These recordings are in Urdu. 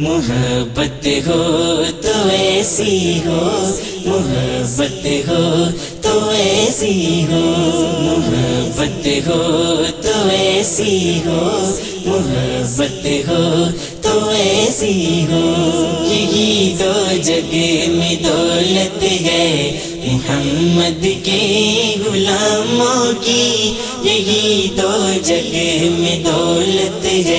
محبت ہو تو ایسی ہو، محبت ہو تو ایسی ہو، محبت ہو تو ایسی ہو، محبت ہو تو ایسی ہو۔ یہی دو جگہ میں دولت ہے، محمد کے غلاموں کی۔ یہی دو جگہ میں دولت ہے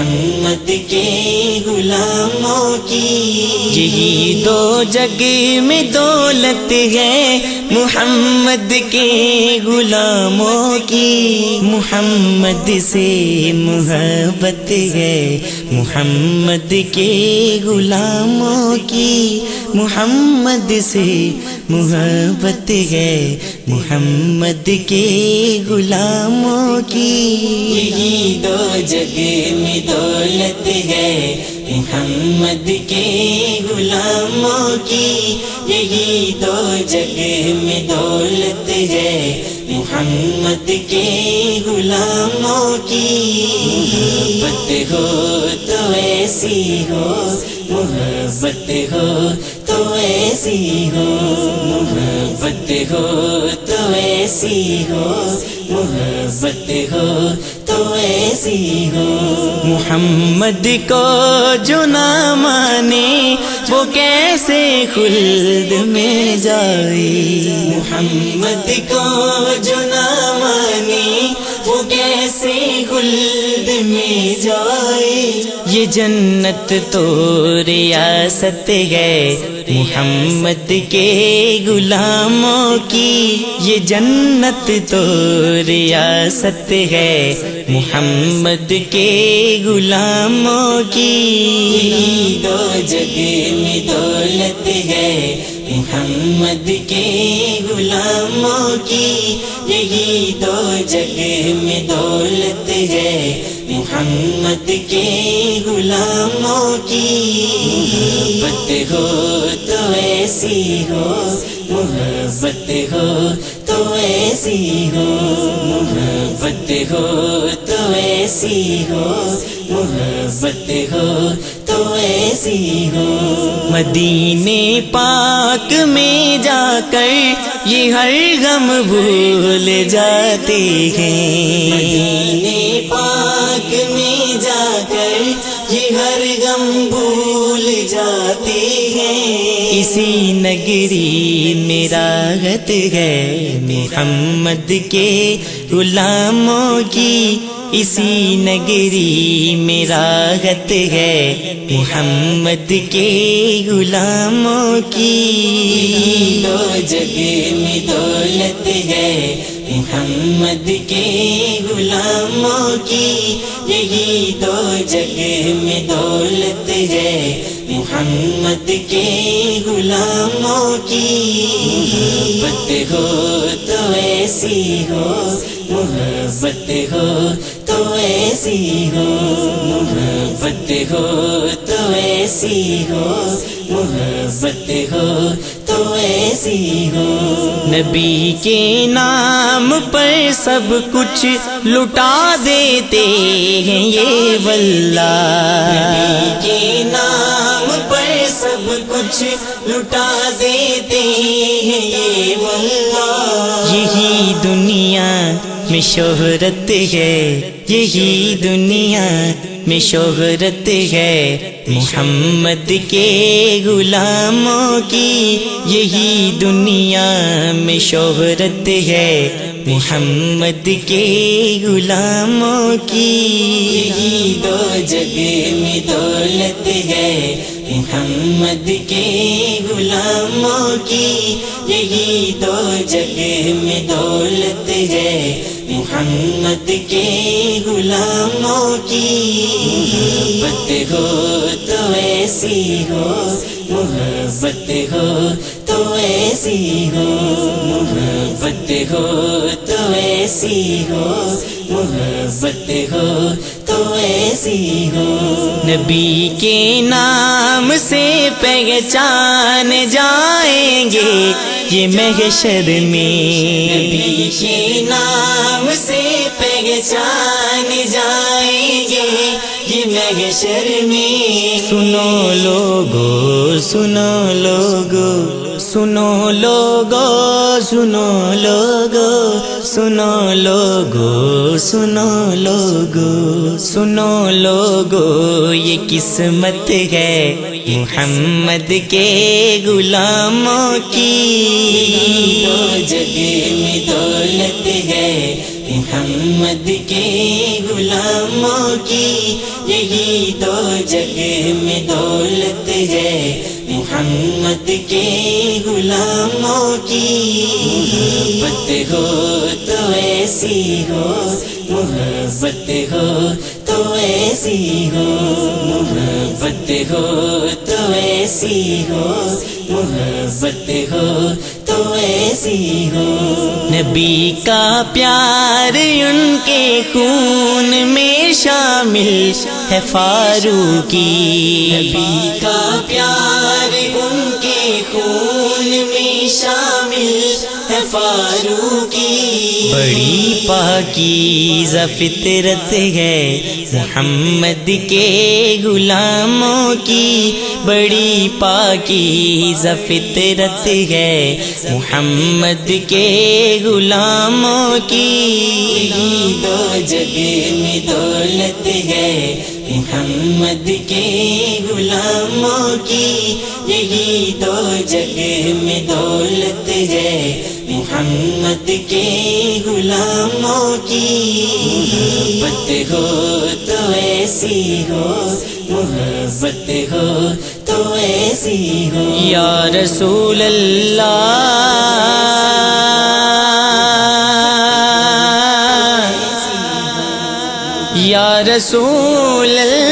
محمد کے غلاموں کی۔ یہی دو جگہ میں دولت ہے محمد کے غلاموں کی۔ محمد سے محبت ہے محمد کے غلاموں کی۔ محمد سے محبت ہے محمد کے غلاموں کی۔ یہی دو جگہ میں دولت ہے محمد کے غلاموں کی۔ یہی دو جگہ میں دولت ہے محمد کے غلاموں کی۔ محبت ہو تو ایسی ہو، محبت ہو ایسی ہو، محبت ہو تو ایسی ہو، محبت ہو تو ایسی ہو۔ محمد کو جو نہ مانے، وہ کیسے خلد میں جائے؟ محمد کو جو نہ یہ جنت تو ریاست ہے۔ محمد کے غلاموں کی یہ جنت تو ریاست ہے۔ محمد کے غلاموں کی دو جگہ میں دولت ہے۔ محمد کے غلاموں کی یہی دو جگہ میں دولت ہے۔ محمد کے غلاموں کی محبت ہو تو ایسی ہو، محبت ہو تو ایسی ہو، محبت ہو تو ایسی ہو، محبت ہو تو ایسی ہو۔ مدینے پاک میں جا کر یہ ہر غم بھول جاتے ہیں۔ مدینے پاک میں جا کر یہ ہر غم بھول جاتے ہیں۔ اسی نگری میں راحت ہے محمد کے غلاموں کی اسی نگری میں راحت ہے محمد کے غلاموں کی دو جگہ میں دولت ہے محمد کے غلاموں کی یہی دو جگہ میں دولت ہے محمد کے غلاموں کی محبت ہو تو ایسی ہو، محبت ہو ایسی ہو، محبت ہو تو ایسی ہو، محبت ہو تو ایسی ہو۔ نبی کے نام پر سب کچھ لٹا دیتے ہیں یہ واللہ۔ نبی کے نام پر سب کچھ لٹا دیتے ہیں یہ واللہ۔ یہی دنیا میں شہرت ہے، یہی دنیا میں شہرت ہے۔ محمد کے غلاموں کی یہی دنیا میں شہرت ہے۔ محمد کے غلاموں کی یہی دو جگہ میں دولت ہے۔ محمد کے غلاموں کی یہی دو جگہ میں دولت ہے۔ محمد کے غلاموں کی محبت ہو تو ایسی ہو، محبت ہو تو ایسی ہو، محبت ہو تو ایسی ہو، محبت ہو تو ایسی ہو؟ نبی کے نام سے پہچان جائیں گے یہ محشر میں۔ نبی کے نام سے پہچان جائیں گے یہ محشر میں۔ سنو لوگو سنو لوگو سنو لوگو سنو لوگو سنو لوگو سنو لوگو سنو لوگو، یہ قسمت ہے محمد کے غلاموں کی۔ دو جگہ میں دولت ہے محمد کے غلاموں کی۔ یہی دو جگہ میں دولت ہے محمد کے غلاموں کی محبت ہو تو ایسی ہو، محبت ہو تو ایسی ہو، محبت ہو تو ایسی ہو، محبت ہو تو ایسی ہو۔ نبی کا پیار ان کے خون شامل ہے فاروقی۔ نبی کا پیار ان کے خون میں شامل۔ ہے فاروقی۔ بڑی پاکی فطرت ہے محمد کے غلاموں کی۔ بڑی پاکی فطرت ہے محمد کے غلاموں کی۔ دو جگہ میں دولت ہے محمد کے غلاموں کی۔ یہی دو جگہ میں دولت ہے محمد کے غلاموں کی محبت ہو تو ایسی ہو، محبت ہو تو ایسی ہو۔ یا رسول اللہ، یا رسول اللہ۔